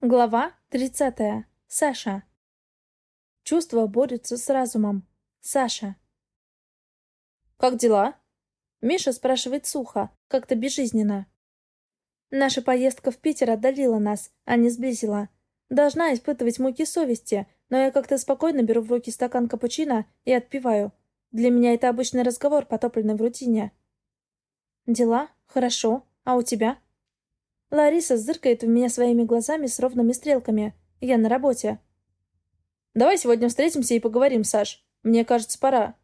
Глава 30. Саша. Чувства борются с разумом. Саша. «Как дела?» Миша спрашивает сухо, как-то безжизненно. Наша поездка в Питер отдалила нас, а не сблизила. Должна испытывать муки совести, но я как-то спокойно беру в руки стакан капучино и отпиваю. Для меня это обычный разговор, потопленный в рутине. «Дела? Хорошо. А у тебя?» Лариса зыркает в меня своими глазами с ровными стрелками. Я на работе. «Давай сегодня встретимся и поговорим, Саш. Мне кажется, пора».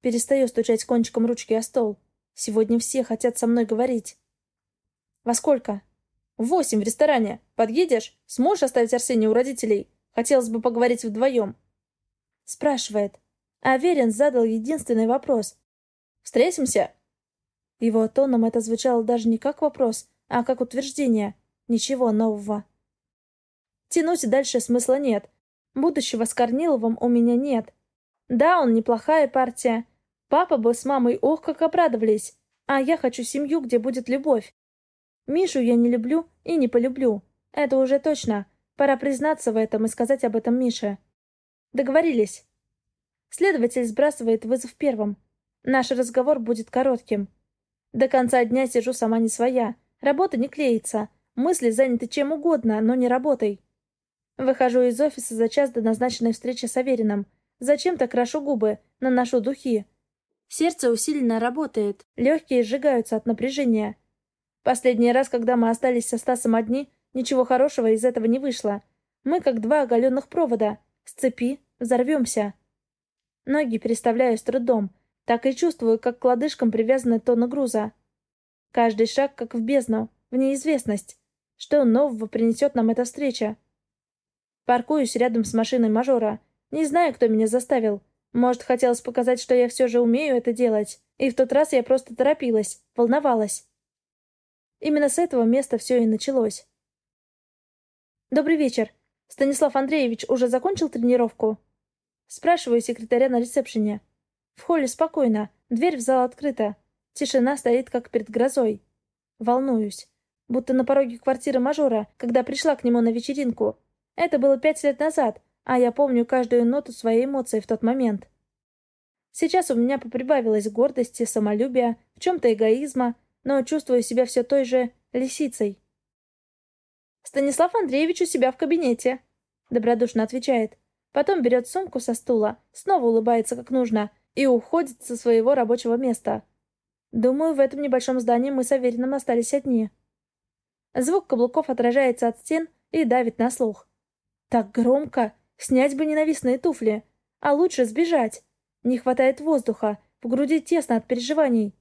Перестаю стучать кончиком ручки о стол. Сегодня все хотят со мной говорить. «Во сколько?» «В восемь в ресторане. Подъедешь? Сможешь оставить Арсения у родителей? Хотелось бы поговорить вдвоем». Спрашивает. А Верин задал единственный вопрос. «Встретимся?» Его тоном это звучало даже не как вопрос, а как утверждение. Ничего нового. Тянуть дальше смысла нет. Будущего с Корниловым у меня нет. Да, он неплохая партия. Папа бы с мамой ох как обрадовались. А я хочу семью, где будет любовь. Мишу я не люблю и не полюблю. Это уже точно. Пора признаться в этом и сказать об этом Мише. Договорились. Следователь сбрасывает вызов первым. Наш разговор будет коротким. До конца дня сижу сама не своя. Работа не клеится. Мысли заняты чем угодно, но не работой. Выхожу из офиса за час до назначенной встречи с Авериным. Зачем-то крашу губы, наношу духи. Сердце усиленно работает, легкие сжигаются от напряжения. Последний раз, когда мы остались со Стасом одни, ничего хорошего из этого не вышло. Мы как два оголенных провода. С цепи взорвемся. Ноги переставляю с трудом. Так и чувствую, как к лодыжкам привязаны тонны груза. Каждый шаг как в бездну, в неизвестность. Что нового принесет нам эта встреча? Паркуюсь рядом с машиной мажора. Не знаю, кто меня заставил. Может, хотелось показать, что я все же умею это делать. И в тот раз я просто торопилась, волновалась. Именно с этого места все и началось. «Добрый вечер. Станислав Андреевич уже закончил тренировку?» Спрашиваю секретаря на ресепшене. В холле спокойно, дверь в зал открыта. Тишина стоит, как перед грозой. Волнуюсь. Будто на пороге квартиры мажора, когда пришла к нему на вечеринку. Это было пять лет назад, а я помню каждую ноту своей эмоции в тот момент. Сейчас у меня поприбавилось гордости, самолюбия, в чем-то эгоизма, но чувствую себя все той же лисицей. «Станислав Андреевич у себя в кабинете», — добродушно отвечает. Потом берет сумку со стула, снова улыбается как нужно и уходит со своего рабочего места. Думаю, в этом небольшом здании мы с Авериным остались одни. Звук каблуков отражается от стен и давит на слух. Так громко! Снять бы ненавистные туфли. А лучше сбежать. Не хватает воздуха, в груди тесно от переживаний.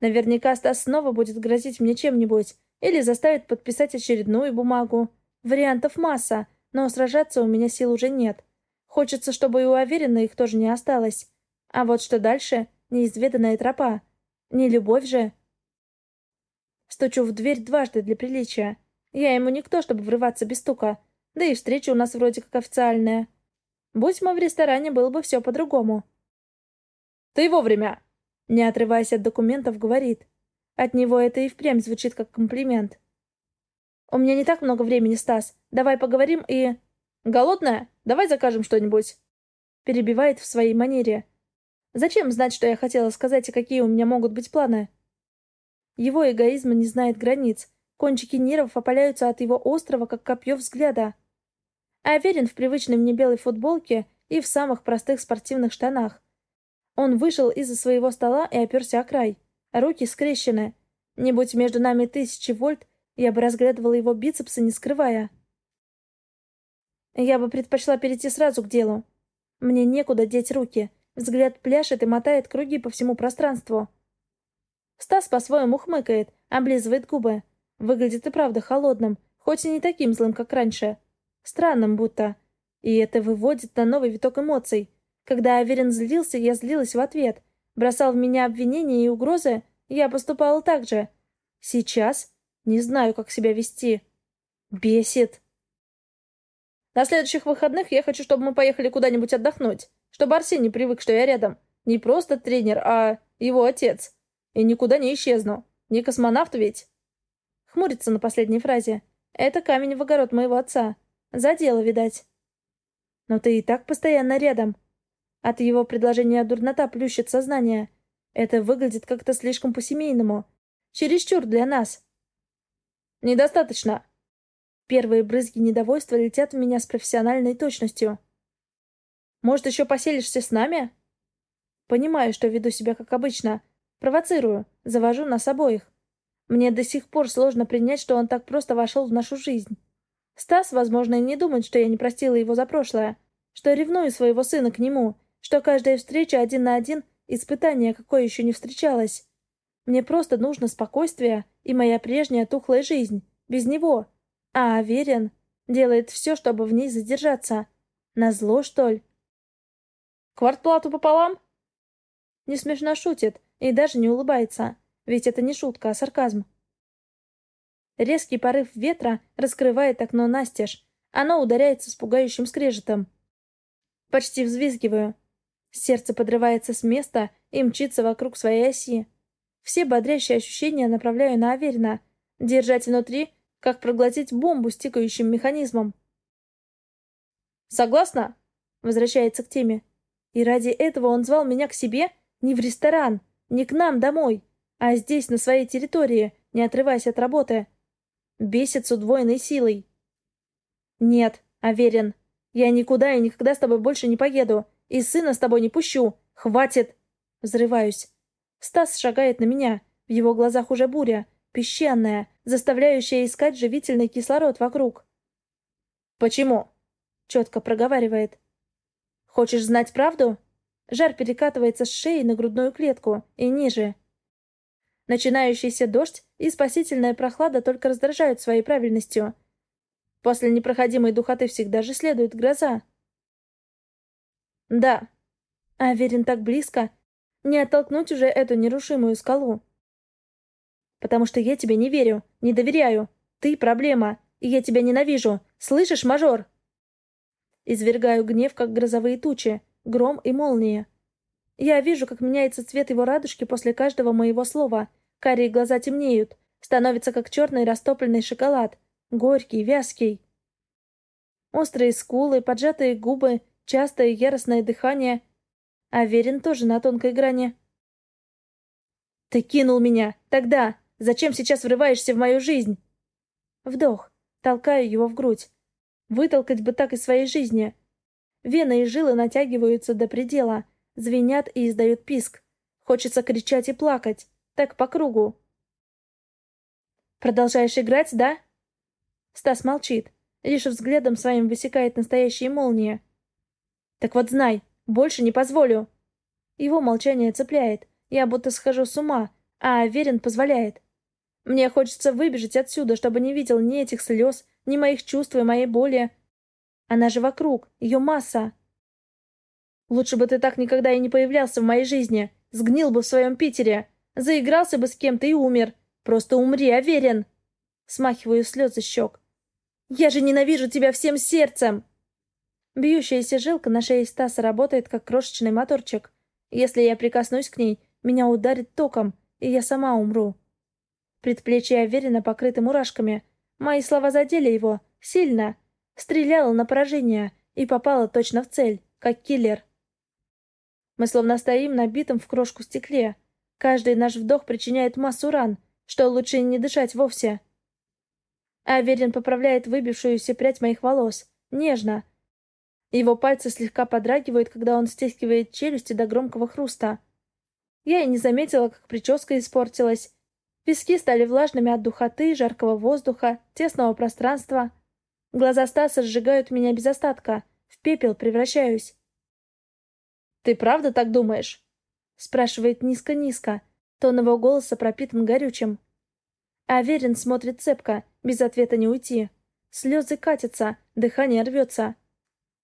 Наверняка Стас снова будет грозить мне чем-нибудь или заставит подписать очередную бумагу. Вариантов масса, но сражаться у меня сил уже нет. Хочется, чтобы и у Аверина их тоже не осталось. А вот что дальше — неизведанная тропа. Не любовь же. Стучу в дверь дважды для приличия. Я ему никто, чтобы врываться без стука. Да и встреча у нас вроде как официальная. Будь мы в ресторане, было бы все по-другому. «Ты вовремя!» Не отрываясь от документов, говорит. От него это и впрямь звучит как комплимент. «У меня не так много времени, Стас. Давай поговорим и...» «Голодная? Давай закажем что-нибудь!» Перебивает в своей манере. Зачем знать, что я хотела сказать и какие у меня могут быть планы? Его эгоизм не знает границ. Кончики нервов опаляются от его острого, как копье взгляда. А верен в привычной мне белой футболке и в самых простых спортивных штанах. Он вышел из-за своего стола и оперся о край. Руки скрещены. Не будь между нами тысячи вольт, я бы разглядывала его бицепсы, не скрывая. Я бы предпочла перейти сразу к делу. Мне некуда деть руки — Взгляд пляшет и мотает круги по всему пространству. Стас по-своему хмыкает, облизывает губы. Выглядит и правда холодным, хоть и не таким злым, как раньше. Странным будто. И это выводит на новый виток эмоций. Когда Аверин злился, я злилась в ответ. Бросал в меня обвинения и угрозы, я поступала так же. Сейчас не знаю, как себя вести. Бесит. На следующих выходных я хочу, чтобы мы поехали куда-нибудь отдохнуть. Чтобы Арсений привык, что я рядом. Не просто тренер, а его отец. И никуда не исчезну. Не космонавт ведь. Хмурится на последней фразе. Это камень в огород моего отца. За дело, видать. Но ты и так постоянно рядом. От его предложения дурнота плющит сознание. Это выглядит как-то слишком по-семейному. Чересчур для нас. Недостаточно. Первые брызги недовольства летят в меня с профессиональной точностью. Может, еще поселишься с нами? Понимаю, что веду себя как обычно. Провоцирую, завожу нас обоих. Мне до сих пор сложно принять, что он так просто вошел в нашу жизнь. Стас, возможно, и не думает, что я не простила его за прошлое, что ревную своего сына к нему, что каждая встреча один на один — испытание, какое еще не встречалось. Мне просто нужно спокойствие и моя прежняя тухлая жизнь, без него. А Аверин делает все, чтобы в ней задержаться. Назло, что ли? Квартплату пополам? Не смешно шутит и даже не улыбается. Ведь это не шутка, а сарказм. Резкий порыв ветра раскрывает окно настежь. Оно ударяется с пугающим скрежетом. Почти взвизгиваю. Сердце подрывается с места и мчится вокруг своей оси. Все бодрящие ощущения направляю на Аверина. Держать внутри, как проглотить бомбу с тикающим механизмом. «Согласна?» Возвращается к теме. И ради этого он звал меня к себе не в ресторан, не к нам домой, а здесь, на своей территории, не отрываясь от работы. Бесит с удвоенной силой. «Нет, Аверин, я никуда и никогда с тобой больше не поеду, и сына с тобой не пущу. Хватит!» Взрываюсь. Стас шагает на меня. В его глазах уже буря, песчаная, заставляющая искать живительный кислород вокруг. «Почему?» — четко проговаривает. «Хочешь знать правду?» Жар перекатывается с шеи на грудную клетку и ниже. Начинающийся дождь и спасительная прохлада только раздражают своей правильностью. После непроходимой духоты всегда же следует гроза. Да. Аверин так близко. Не оттолкнуть уже эту нерушимую скалу. Потому что я тебе не верю, не доверяю. Ты проблема, и я тебя ненавижу. Слышишь, мажор? Извергаю гнев, как грозовые тучи, гром и молнии. Я вижу, как меняется цвет его радужки после каждого моего слова — Карие глаза темнеют, становятся как черный растопленный шоколад, горький, вязкий. Острые скулы, поджатые губы, частое яростное дыхание. А Верин тоже на тонкой грани. «Ты кинул меня! Тогда! Зачем сейчас врываешься в мою жизнь?» Вдох. Толкаю его в грудь. Вытолкать бы так из своей жизни. Вены и жилы натягиваются до предела, звенят и издают писк. Хочется кричать и плакать. Так по кругу. Продолжаешь играть, да? Стас молчит. Лишь взглядом своим высекает настоящие молнии. Так вот знай, больше не позволю. Его молчание цепляет. Я будто схожу с ума, а Верин позволяет. Мне хочется выбежать отсюда, чтобы не видел ни этих слез, ни моих чувств и моей боли. Она же вокруг, ее масса. Лучше бы ты так никогда и не появлялся в моей жизни. Сгнил бы в своем Питере. Заигрался бы с кем-то и умер. Просто умри, Аверин!» Смахиваю слезы щек. «Я же ненавижу тебя всем сердцем!» Бьющаяся жилка на шее Стаса работает, как крошечный моторчик. Если я прикоснусь к ней, меня ударит током, и я сама умру. Предплечье Аверина покрыты мурашками. Мои слова задели его. Сильно. Стреляла на поражение и попала точно в цель, как киллер. Мы словно стоим на битом в крошку стекле, Каждый наш вдох причиняет массу ран, что лучше не дышать вовсе. Аверин поправляет выбившуюся прядь моих волос. Нежно. Его пальцы слегка подрагивают, когда он стискивает челюсти до громкого хруста. Я и не заметила, как прическа испортилась. Виски стали влажными от духоты, жаркого воздуха, тесного пространства. Глаза Стаса сжигают меня без остатка. В пепел превращаюсь. «Ты правда так думаешь?» Спрашивает низко-низко. Тон его голоса пропитан горючим. Аверин смотрит цепко, без ответа не уйти. Слезы катятся, дыхание рвется.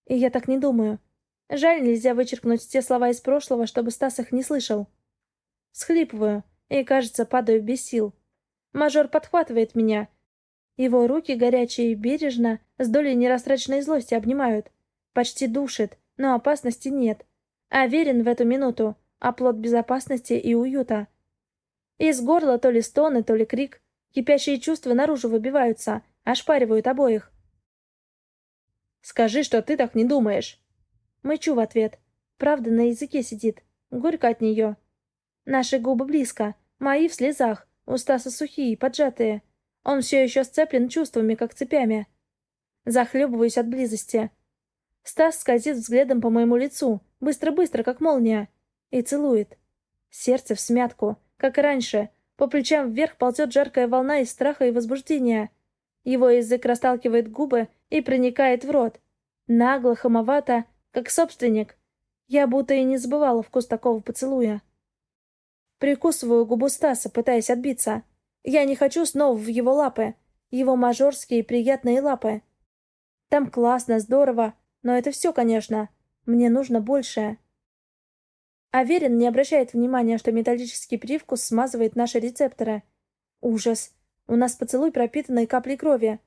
И я так не думаю. Жаль, нельзя вычеркнуть те слова из прошлого, чтобы Стас их не слышал. Схлипываю и, кажется, падаю без сил. Мажор подхватывает меня. Его руки, горячие и бережно, с долей нерастраченной злости обнимают. Почти душит, но опасности нет. Аверин в эту минуту оплот безопасности и уюта. Из горла то ли стоны, то ли крик. Кипящие чувства наружу выбиваются, ошпаривают обоих. «Скажи, что ты так не думаешь!» Мычу в ответ. Правда на языке сидит. Горько от нее. Наши губы близко, мои в слезах, у Стаса сухие, поджатые. Он все еще сцеплен чувствами, как цепями. Захлебываюсь от близости. Стас скользит взглядом по моему лицу, быстро-быстро, как молния, и целует. Сердце в смятку, как и раньше. По плечам вверх ползет жаркая волна из страха и возбуждения. Его язык расталкивает губы и проникает в рот. Нагло, хамовато, как собственник. Я будто и не забывала вкус такого поцелуя. Прикусываю губу Стаса, пытаясь отбиться. Я не хочу снова в его лапы. Его мажорские приятные лапы. Там классно, здорово, но это все, конечно. Мне нужно большее. Аверин не обращает внимания, что металлический привкус смазывает наши рецепторы. Ужас. У нас поцелуй пропитанный каплей крови.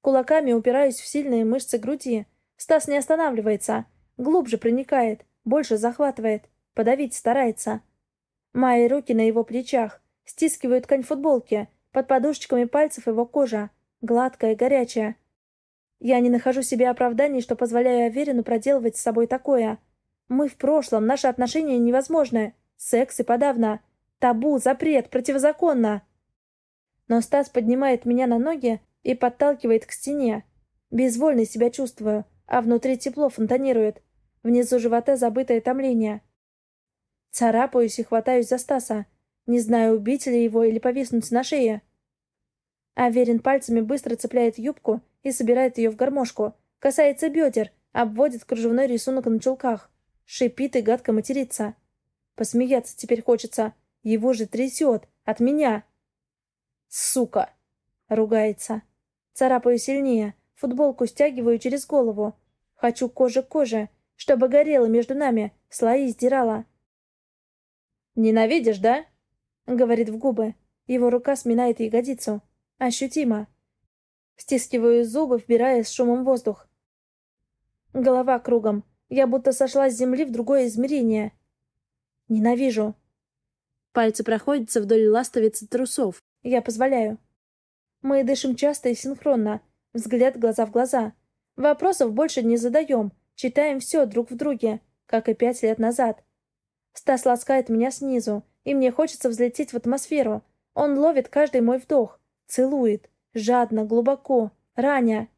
Кулаками упираюсь в сильные мышцы груди. Стас не останавливается. Глубже проникает. Больше захватывает. Подавить старается. Мои руки на его плечах. Стискивают ткань футболки. Под подушечками пальцев его кожа. Гладкая, горячая. Я не нахожу себе оправданий, что позволяю Аверину проделывать с собой такое. Мы в прошлом, наши отношения невозможны. Секс и подавно. Табу, запрет, противозаконно. Но Стас поднимает меня на ноги и подталкивает к стене. Безвольно себя чувствую, а внутри тепло фонтанирует. Внизу живота забытое томление. Царапаюсь и хватаюсь за Стаса. Не знаю, убить ли его или повиснуть на шее. Аверин пальцами быстро цепляет юбку и собирает ее в гармошку. Касается бедер, обводит кружевной рисунок на чулках. Шипит и гадко матерится. Посмеяться теперь хочется. Его же трясет. От меня. Сука! Ругается. Царапаю сильнее. Футболку стягиваю через голову. Хочу кожа к коже, чтобы горело между нами, слои сдирала. «Ненавидишь, да?» — говорит в губы. Его рука сминает ягодицу. Ощутимо. Стискиваю зубы, вбирая с шумом воздух. Голова кругом. Я будто сошла с земли в другое измерение. Ненавижу. Пальцы проходятся вдоль ластовицы трусов. Я позволяю. Мы дышим часто и синхронно. Взгляд глаза в глаза. Вопросов больше не задаем. Читаем все друг в друге, как и пять лет назад. Стас ласкает меня снизу, и мне хочется взлететь в атмосферу. Он ловит каждый мой вдох. Целует. Жадно, глубоко. Раня.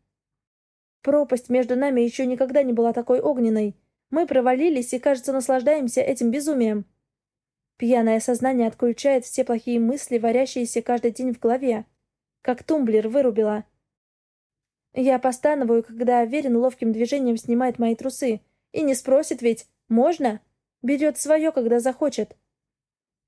Пропасть между нами еще никогда не была такой огненной. Мы провалились и, кажется, наслаждаемся этим безумием. Пьяное сознание отключает все плохие мысли, варящиеся каждый день в голове. Как тумблер вырубила. Я постановую, когда Аверин ловким движением снимает мои трусы. И не спросит ведь, можно? Берет свое, когда захочет.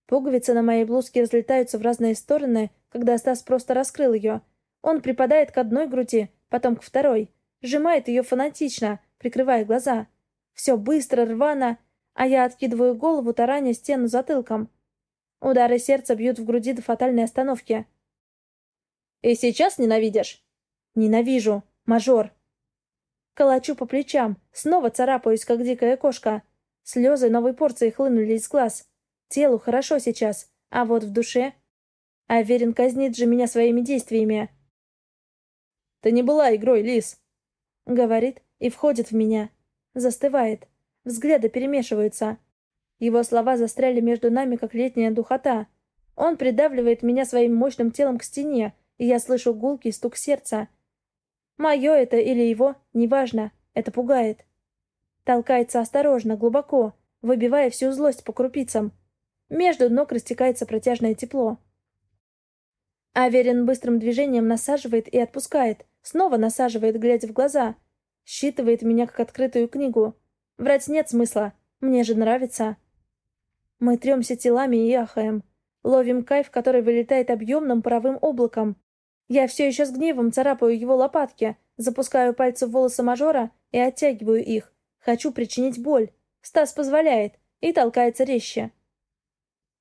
Пуговицы на моей блузке разлетаются в разные стороны, когда Стас просто раскрыл ее. Он припадает к одной груди, потом к второй. Сжимает ее фанатично, прикрывая глаза. Все быстро, рвано, а я откидываю голову, тараня стену затылком. Удары сердца бьют в груди до фатальной остановки. «И сейчас ненавидишь?» «Ненавижу. Мажор». Калачу по плечам, снова царапаюсь, как дикая кошка. Слезы новой порции хлынули из глаз. Телу хорошо сейчас, а вот в душе... Аверин казнит же меня своими действиями. «Ты не была игрой, Лис!» Говорит и входит в меня. Застывает. Взгляды перемешиваются. Его слова застряли между нами, как летняя духота. Он придавливает меня своим мощным телом к стене, и я слышу гулкий стук сердца. Мое это или его, неважно, это пугает. Толкается осторожно, глубоко, выбивая всю злость по крупицам. Между ног растекается протяжное тепло. Аверин быстрым движением насаживает и отпускает, снова насаживает, глядя в глаза. Считывает меня как открытую книгу. Врать нет смысла, мне же нравится. Мы тремся телами и ахаем. Ловим кайф, который вылетает объемным паровым облаком. Я все еще с гневом царапаю его лопатки, запускаю пальцы в волосы мажора и оттягиваю их. Хочу причинить боль. Стас позволяет и толкается резче.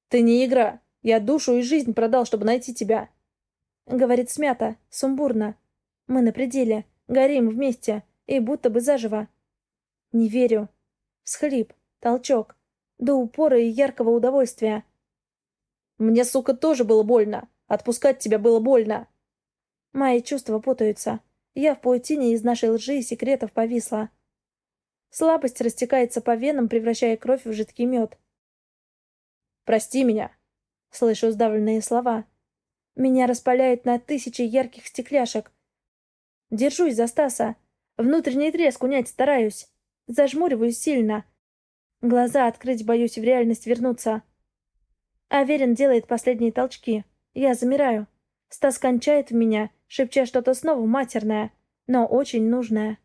«Ты не игра. Я душу и жизнь продал, чтобы найти тебя. — говорит смято, сумбурно. Мы на пределе, горим вместе, и будто бы заживо. Не верю. Всхлип, толчок, до упора и яркого удовольствия. Мне, сука, тоже было больно. Отпускать тебя было больно. Мои чувства путаются. Я в паутине из нашей лжи и секретов повисла. Слабость растекается по венам, превращая кровь в жидкий мед. «Прости меня!» Слышу сдавленные слова. Меня распаляет на тысячи ярких стекляшек. Держусь за Стаса. Внутренний треск унять стараюсь. Зажмуриваюсь сильно. Глаза открыть боюсь в реальность вернуться. Аверин делает последние толчки. Я замираю. Стас кончает в меня, шепча что-то снова матерное, но очень нужное.